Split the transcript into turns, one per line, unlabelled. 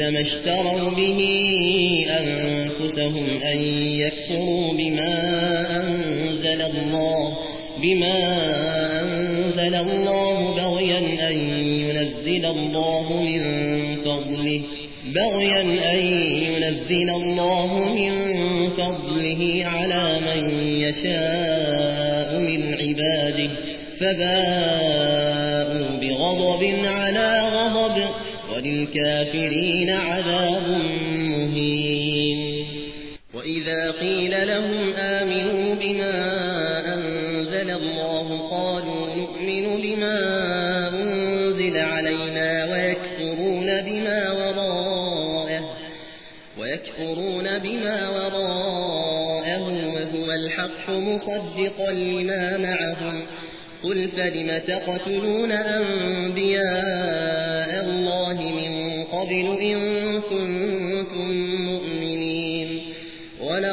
ما اشتروا به أنفسهم أن يكفروا بما أنزل الله بما أنزل الله بغيا أن ينزل الله من فضله بغيا أن ينزل الله من فضله على من يشاء من عباده فباءوا بغضب على غضب وللكافرين عذاب مهين. وإذا قيل لهم آمنوا بما أنزل الله قالوا نؤمن بما أنزل علينا ويكفرون بما وراءه ويكفرون بما وراءه وهو الحق مصدقا لما معهم. قل فلم تقتلون أنبياء